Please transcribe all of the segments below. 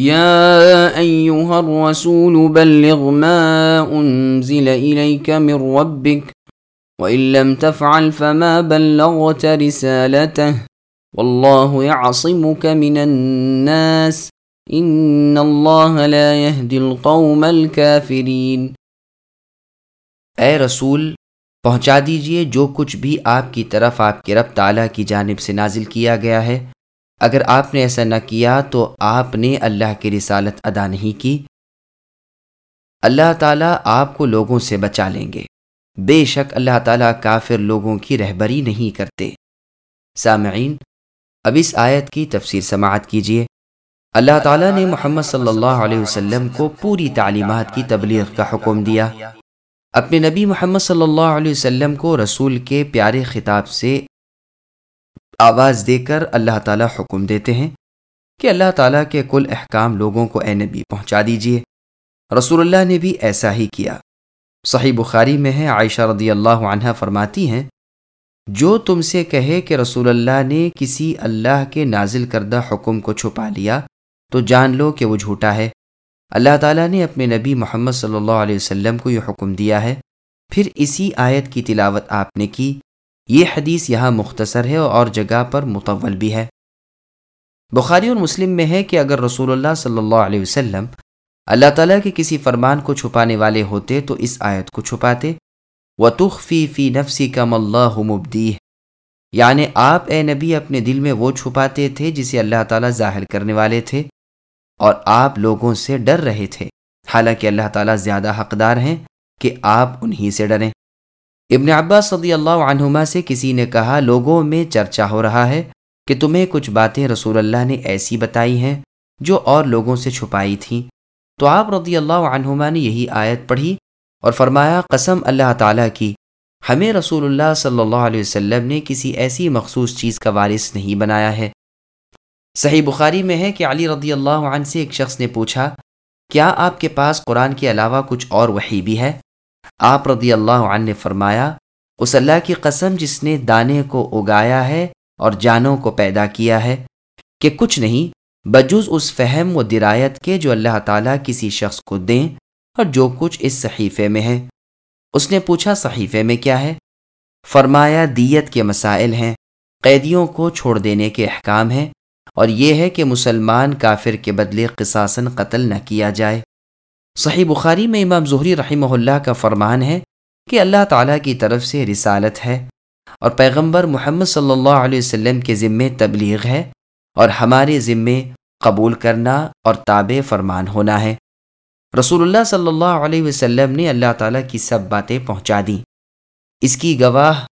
يا أيها الرسول بلغ ما أنزل إليك من ربك، وإن لم تفعل فما بلغت رسالته، والله يعصمك من الناس، إن الله لا يهدي القوم الكافرين۔ اے رسول، پہنچا دیجیے جو کچھ بھی آپ کی طرف، آپ کے رب تعالیٰ کی جانب سے نازل کیا گیا ہے۔ اگر آپ نے ایسا نہ کیا تو آپ نے اللہ کی رسالت ادا نہیں کی۔ اللہ تعالیٰ آپ کو لوگوں سے بچا لیں گے۔ بے شک اللہ تعالیٰ کافر لوگوں کی رہبری نہیں کرتے۔ سامعین، اب اس آیت کی تفسیر سماعت کیجیے اللہ تعالیٰ نے محمد صلی اللہ علیہ وسلم کو پوری تعلیمات کی تبلیغ کا حکم دیا۔ اپنے نبی محمد صلی اللہ علیہ وسلم کو رسول کے پیارے خطاب سے آواز دے کر اللہ تعالیٰ حکم دیتے ہیں کہ اللہ تعالیٰ کے کل احکام لوگوں کو اے نبی پہنچا دیجیے۔ رسول اللہ نے بھی ایسا ہی کیا۔ صحیح بخاری میں ہے، عائشہ رضی اللہ عنہ فرماتی ہیں، جو تم سے کہے کہ رسول اللہ نے کسی اللہ کے نازل کردہ حکم کو چھپا لیا، تو جان لو کہ وہ جھوٹا ہے۔ اللہ تعالیٰ نے اپنے نبی محمد صلی اللہ علیہ وسلم کو یہ حکم دیا ہے۔ پھر اسی آیت کی تلاوت آپ نے کی۔ یہ حدیث یہاں مختصر ہے اور جگہ پر متول بھی ہے۔ بخاری اور مسلم میں ہے کہ اگر رسول اللہ صلی اللہ علیہ وسلم اللہ تعالیٰ کے کسی فرمان کو چھپانے والے ہوتے تو اس آیت کو چھپاتے۔ و تخفی فی نفسی کم اللہ مبدی یعنی آپ اے نبی اپنے دل میں وہ چھپاتے تھے جسے اللہ تعالیٰ ظاہر کرنے والے تھے اور آپ لوگوں سے ڈر رہے تھے۔ حالانکہ اللہ تعالیٰ زیادہ حقدار ہیں کہ آپ انہی سے ڈریں۔ ابن عباس صدی اللہ عنہما سے کسی نے کہا، لوگوں میں چرچا ہو رہا ہے کہ تمہیں کچھ باتیں رسول اللہ نے ایسی بتائی ہیں جو اور لوگوں سے چھپائی تھیں. تو آپ رضی اللہ عنہما نے یہی آیت پڑھی اور فرمایا، قسم اللہ تعالیٰ کی، ہمیں رسول اللہ صلی اللہ علیہ وسلم نے کسی ایسی مخصوص چیز کا وارث نہیں بنایا ہے۔ صحیح بخاری میں ہے کہ علی رضی اللہ عنہ سے ایک شخص نے پوچھا، کیا آپ کے پاس قرآن کے علاوہ کچھ اور وحی بھی ہے؟ آپ رضی اللہ عنہ نے فرمایا، اس اللہ کی قسم جس نے دانے کو اگایا ہے اور جانوں کو پیدا کیا ہے، کہ کچھ نہیں، بجز اس فہم و درایت کے جو اللہ تعالیٰ کسی شخص کو دیں اور جو کچھ اس صحیفے میں ہے۔ اس نے پوچھا، صحیفے میں کیا ہے؟ فرمایا، دیت کے مسائل ہیں، قیدیوں کو چھوڑ دینے کے احکام ہیں اور یہ ہے کہ مسلمان کافر کے بدلے قصاصن قتل نہ کیا جائے۔ صحیح بخاری میں امام ظہری رحمہ اللہ کا فرمان ہے کہ اللہ تعالیٰ کی طرف سے رسالت ہے اور پیغمبر محمد صلی اللہ علیہ وسلم کے ذمے تبلیغ ہے اور ہمارے ذمے قبول کرنا اور تابع فرمان ہونا ہے۔ رسول اللہ صلی اللہ علیہ وسلم نے اللہ تعالیٰ کی سب باتیں پہنچا دیں۔ اس کی گواہ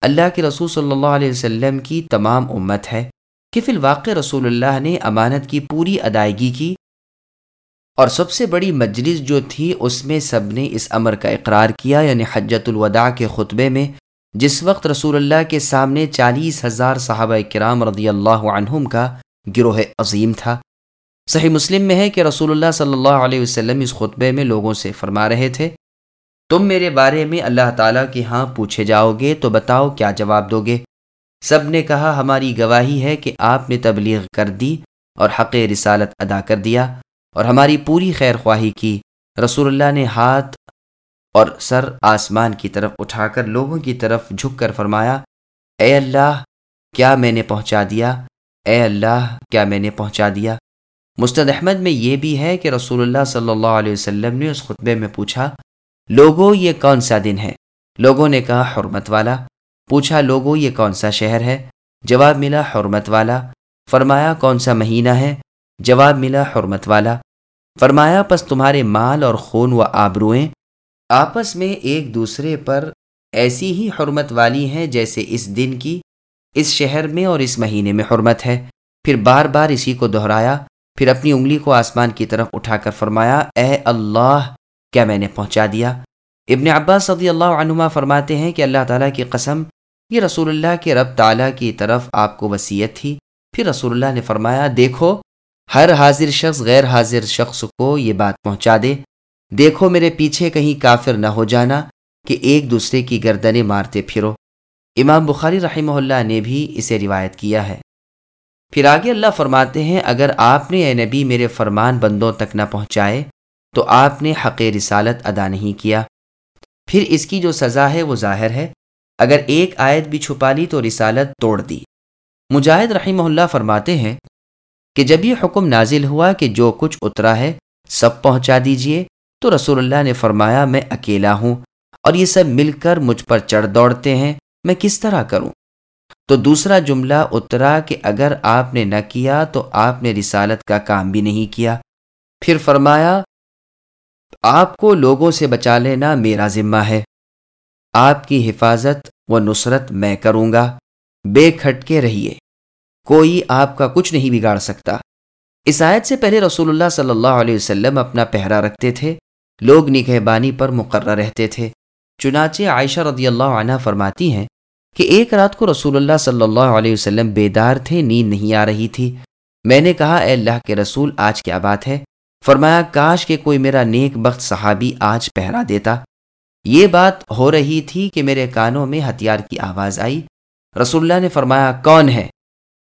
اللہ کے رسول صلی اللہ علیہ وسلم کی تمام امت ہے کہ فی الواقع رسول اللہ نے امانت کی پوری ادائیگی کی اور سب سے بڑی مجلس جو تھی، اس میں سب نے اس امر کا اقرار کیا یعنی حجت الوداع کے خطبے میں، جس وقت رسول اللہ کے سامنے چالیس ہزار صحابہ کرام رضی اللہ عنہم کا گروہ عظیم تھا۔ صحیح مسلم میں ہے کہ رسول اللہ صلی اللہ علیہ وسلم اس خطبے میں لوگوں سے فرما رہے تھے، تم میرے بارے میں اللہ تعالیٰ کے ہاں پوچھے جاؤ گے تو بتاؤ کیا جواب دو گے۔ سب نے کہا، ہماری گواہی ہے کہ آپ نے تبلیغ کر دی اور حق رسالت ادا کر دیا۔ اور ہماری پوری خیر خواہی کی۔ رسول اللہ نے ہاتھ اور سر آسمان کی طرف اٹھا کر لوگوں کی طرف جھک کر فرمایا، اے اللہ، کیا میں نے پہنچا دیا؟ اے اللہ، کیا میں نے پہنچا دیا؟ مستد احمد میں یہ بھی ہے کہ رسول اللہ صلی اللہ علیہ وسلم نے اس خطبے میں پوچھا، لوگوں، یہ کون سا دن ہے؟ لوگوں نے کہا، حرمت والا۔ پوچھا، لوگوں، یہ کون سا شہر ہے؟ جواب ملا، حرمت والا۔ فرمایا، کون سا مہینہ ہے؟ جواب ملا حرمت والا، فرمایا، پس تمہارے مال اور خون و آبروئیں آپس میں ایک دوسرے پر ایسی ہی حرمت والی ہیں جیسے اس دن کی، اس شہر میں اور اس مہینے میں حرمت ہے۔ پھر بار بار اسی کو دہرایا، پھر اپنی انگلی کو آسمان کی طرف اٹھا کر فرمایا، اے اللہ، کیا میں نے پہنچا دیا؟ ابن عباس صدی اللہ عنما فرماتے ہیں کہ اللہ تعالیٰ کی قسم، یہ رسول اللہ کے رب تعالیٰ کی طرف آپ کو وسیعت تھی۔ پھر رسول اللہ نے فرمایا، دیکھو ہر حاضر شخص غیر حاضر شخص کو یہ بات پہنچا دے۔ دیکھو میرے پیچھے کہیں کافر نہ ہو جانا کہ ایک دوسرے کی گردنیں مارتے پھرو۔ امام بخاری رحمہ اللہ نے بھی اسے روایت کیا ہے۔ پھر آگے اللہ فرماتے ہیں، اگر آپ نے اے نبی میرے فرمان بندوں تک نہ پہنچائے تو آپ نے حق رسالت ادا نہیں کیا۔ پھر اس کی جو سزا ہے وہ ظاہر ہے۔ اگر ایک آیت بھی چھپا لی تو رسالت توڑ دی۔ مجاہد رحمہ اللہ فرماتے ہیں کہ جب یہ حکم نازل ہوا کہ جو کچھ اترا ہے سب پہنچا دیجیے، تو رسول اللہ نے فرمایا، میں اکیلا ہوں اور یہ سب مل کر مجھ پر چڑھ دوڑتے ہیں، میں کس طرح کروں؟ تو دوسرا جملہ اترا کہ اگر آپ نے نہ کیا تو آپ نے رسالت کا کام بھی نہیں کیا۔ پھر فرمایا، آپ کو لوگوں سے بچا لینا میرا ذمہ ہے۔ آپ کی حفاظت و نصرت میں کروں گا۔ بے کھٹ کے رہیے۔ کوئی آپ کا کچھ نہیں بگاڑ سکتا۔ اس آیت سے پہلے رسول اللہ صلی اللہ علیہ وسلم اپنا پہرا رکھتے تھے، لوگ نگہ بانی پر مقرر رہتے تھے۔ چنانچہ عائشہ رضی اللہ عنہ فرماتی ہیں کہ ایک رات کو رسول اللہ صلی اللہ علیہ وسلم بیدار تھے، نیند نہیں آ رہی تھی۔ میں نے کہا، اے اللہ کے رسول، آج کیا بات ہے؟ فرمایا، کاش کہ کوئی میرا نیک بخت صحابی آج پہرا دیتا۔ یہ بات ہو رہی تھی کہ میرے کانوں میں ہتھیار کی آواز آئی۔ رسول اللہ نے فرمایا، کون ہے؟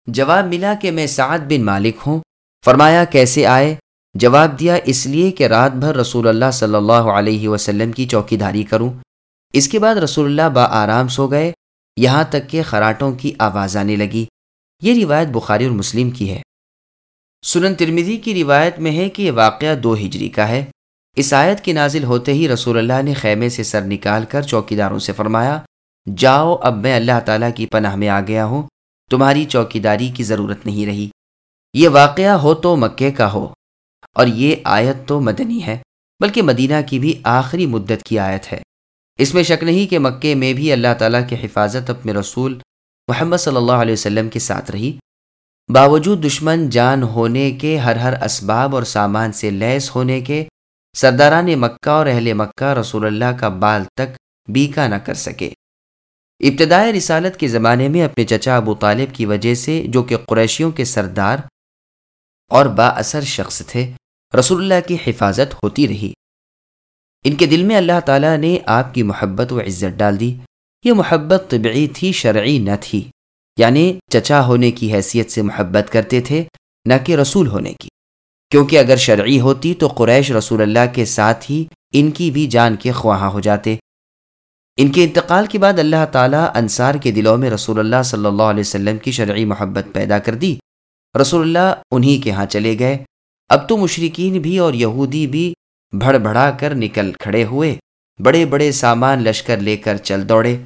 جواب ملا کہ میں سعد بن مالک ہوں۔ فرمایا، کیسے آئے؟ جواب دیا، اس لیے کہ رات بھر رسول اللہ صلی اللہ علیہ وسلم کی چوکی داری کروں۔ اس کے بعد رسول اللہ با آرام سو گئے۔ یہاں تک کہ خراٹوں کی آواز آنے لگی۔ یہ روایت بخاری اور مسلم کی ہے۔ سنن ترمیدی کی روایت میں ہے کہ یہ واقعہ دو ہجری کا ہے۔ اس آیت کی نازل ہوتے ہی رسول اللہ نے خیمے سے سر نکال کر چوکی داروں سے فرمایا، جاؤ، اب میں اللہ تعالیٰ کی پناہ میں آ گیا ہوں۔ تمہاری چوکی داری کی ضرورت نہیں رہی۔ یہ واقعہ ہو تو مکے کا ہو، اور یہ آیت تو مدنی ہے، بلکہ مدینہ کی بھی آخری مدت کی آیت ہے۔ اس میں شک نہیں کہ مکے میں بھی اللہ تعالیٰ کی حفاظت اپنے رسول محمد صلی اللہ علیہ وسلم کے ساتھ رہی۔ باوجود دشمن جان ہونے کے، ہر ہر اسباب اور سامان سے لیس ہونے کے، سرداران مکہ اور اہل مکہ رسول اللہ کا بال تک بیکا نہ کر سکے۔ ابتدائے رسالت کے زمانے میں اپنے چچا ابو طالب کی وجہ سے جو کہ قریشیوں کے سردار اور با اثر شخص تھے، رسول اللہ کی حفاظت ہوتی رہی۔ ان کے دل میں اللہ تعالیٰ نے آپ کی محبت و عزت ڈال دی۔ یہ محبت طبعی تھی، شرعی نہ تھی۔ یعنی چچا ہونے کی حیثیت سے محبت کرتے تھے، نہ کہ رسول ہونے کی۔ کیونکہ اگر شرعی ہوتی تو قریش رسول اللہ کے ساتھ ہی ان کی بھی جان کے خواہاں ہو جاتے۔ ان کے انتقال کے بعد اللہ تعالیٰ انصار کے دلوں میں رسول اللہ صلی اللہ علیہ وسلم کی شرعی محبت پیدا کر دی۔ رسول اللہ انہی کے ہاں چلے گئے۔ اب تو مشرقین بھی اور یہودی بھی بڑھ بڑھا کر نکل کھڑے ہوئے۔ بڑے بڑے سامان لشکر لے کر چل دوڑے۔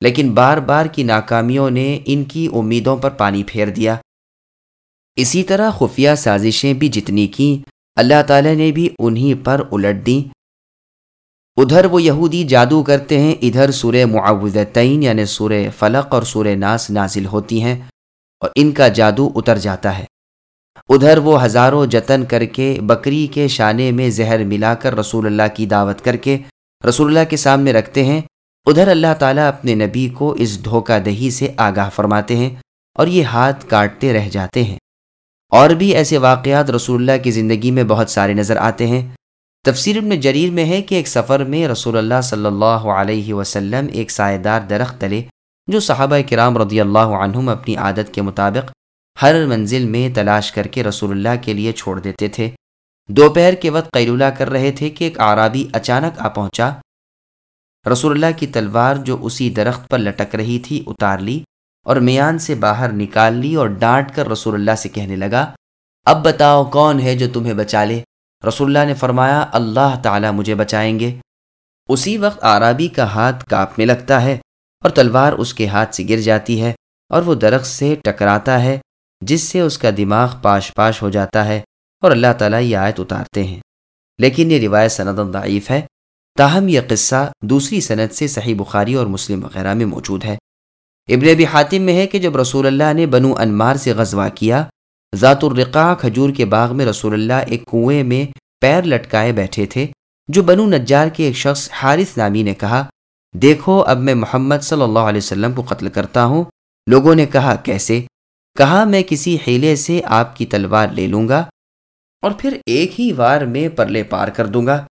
لیکن بار بار کی ناکامیوں نے ان کی امیدوں پر پانی پھیر دیا۔ اسی طرح خفیہ سازشیں بھی جتنی کیں، اللہ تعالی نے بھی انہی پر الٹ دیں۔ ادھر وہ یہودی جادو کرتے ہیں، ادھر سورہ معوذتین یعنی سورہ فلق اور سورہ ناس نازل ہوتی ہیں اور ان کا جادو اتر جاتا ہے۔ ادھر وہ ہزاروں جتن کر کے بکری کے شانے میں زہر ملا کر رسول اللہ کی دعوت کر کے رسول اللہ کے سامنے رکھتے ہیں۔ ادھر اللہ تعالیٰ اپنے نبی کو اس دھوکہ دہی سے آگاہ فرماتے ہیں اور یہ ہاتھ کاٹتے رہ جاتے ہیں۔ اور بھی ایسے واقعات رسول اللہ کی زندگی میں بہت سارے نظر آتے ہیں۔ تفسیر ابن جریر میں ہے کہ ایک سفر میں رسول اللہ صلی اللہ علیہ وسلم ایک سائے دار درخت تلے، جو صحابہ کرام رضی اللہ عنہم اپنی عادت کے مطابق ہر منزل میں تلاش کر کے رسول اللہ کے لیے چھوڑ دیتے تھے۔ دوپہر کے وقت قیلولہ کر رہے تھے کہ ایک عرابی اچانک آ پہنچا۔ رسول اللہ کی تلوار جو اسی درخت پر لٹک رہی تھی اتار لی اور میان سے باہر نکال لی اور ڈانٹ کر رسول اللہ سے کہنے لگا، اب بتاؤ کون ہے جو تمہیں بچا لے؟ رسول اللہ نے فرمایا، اللہ تعالیٰ مجھے بچائیں گے۔ اسی وقت آرابی کا ہاتھ کاپنے لگتا ہے اور تلوار اس کے ہاتھ سے گر جاتی ہے اور وہ درخت سے ٹکراتا ہے، جس سے اس کا دماغ پاش پاش ہو جاتا ہے اور اللہ تعالیٰ یہ آیت اتارتے ہیں۔ لیکن یہ روایت سند ضعیف ہے۔ تاہم یہ قصہ دوسری صنعت سے صحیح بخاری اور مسلم وغیرہ میں موجود ہے۔ ابن ابی حاتم میں ہے کہ جب رسول اللہ نے بنو انمار سے غزوہ کیا ذات الرقا کھجور کے باغ میں رسول اللہ ایک کنویں میں پیر لٹکائے بیٹھے تھے، جو بنو نجار کے ایک شخص حارث نامی نے کہا، دیکھو، اب میں محمد صلی اللہ علیہ وسلم کو قتل کرتا ہوں۔ لوگوں نے کہا، کیسے؟ کہا، میں کسی حیلے سے آپ کی تلوار لے لوں گا اور پھر ایک ہی وار میں پرلے پار کر دوں گا۔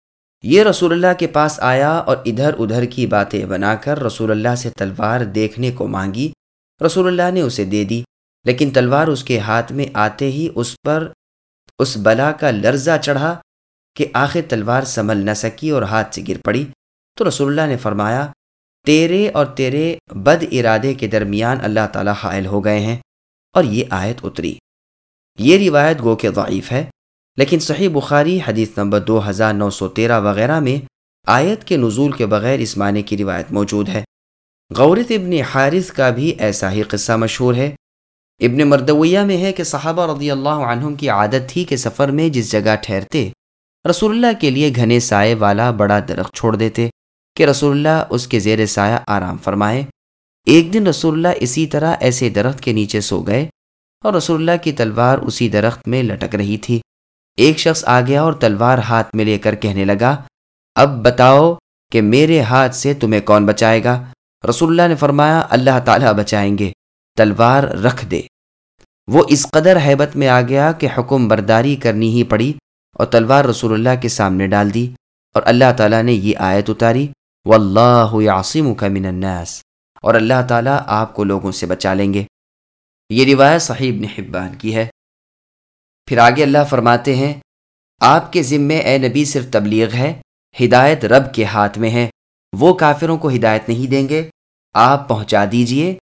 یہ رسول اللہ کے پاس آیا اور ادھر ادھر کی باتیں بنا کر رسول اللہ سے تلوار دیکھنے کو مانگی۔ رسول اللہ نے اسے دے دی۔ لیکن تلوار اس کے ہاتھ میں آتے ہی اس پر اس بلا کا لرزہ چڑھا کہ آخر تلوار سنبھل نہ سکی اور ہاتھ سے گر پڑی۔ تو رسول اللہ نے فرمایا، تیرے اور تیرے بد ارادے کے درمیان اللہ تعالیٰ حائل ہو گئے ہیں اور یہ آیت اتری۔ یہ روایت گو کہ ضعیف ہے، لیکن صحیح بخاری حدیث نمبر دو ہزار نو سو تیرہ وغیرہ میں آیت کے نزول کے بغیر اس معنی کی روایت موجود ہے۔ غورت ابن حارث کا بھی ایسا ہی قصہ مشہور ہے۔ ابن مردویہ میں ہے کہ صحابہ رضی اللہ عنہم کی عادت تھی کہ سفر میں جس جگہ ٹھہرتے، رسول اللہ کے لیے گھنے سائے والا بڑا درخت چھوڑ دیتے کہ رسول اللہ اس کے زیر سایہ آرام فرمائے۔ ایک دن رسول اللہ اسی طرح ایسے درخت کے نیچے سو گئے اور رسول اللہ کی تلوار اسی درخت میں لٹک رہی تھی۔ ایک شخص آ گیا اور تلوار ہاتھ میں لے کر کہنے لگا، اب بتاؤ کہ میرے ہاتھ سے تمہیں کون بچائے گا؟ رسول اللہ نے فرمایا، اللہ تعالیٰ بچائیں گے، تلوار رکھ دے۔ وہ اس قدر حیبت میں آ گیا کہ حکم برداری کرنی ہی پڑی اور تلوار رسول اللہ کے سامنے ڈال دی اور اللہ تعالیٰ نے یہ آیت اتاری، واللہ اللہ من الناس اور اللہ تعالیٰ آپ کو لوگوں سے بچا لیں گے۔ یہ روایت صحیح ابن حبان کی ہے۔ پھر آگے اللہ فرماتے ہیں، آپ کے ذمے اے نبی صرف تبلیغ ہے، ہدایت رب کے ہاتھ میں ہے۔ وہ کافروں کو ہدایت نہیں دیں گے۔ آپ پہنچا دیجیے،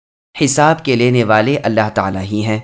حساب کے لینے والے اللہ تعالیٰ ہی ہیں۔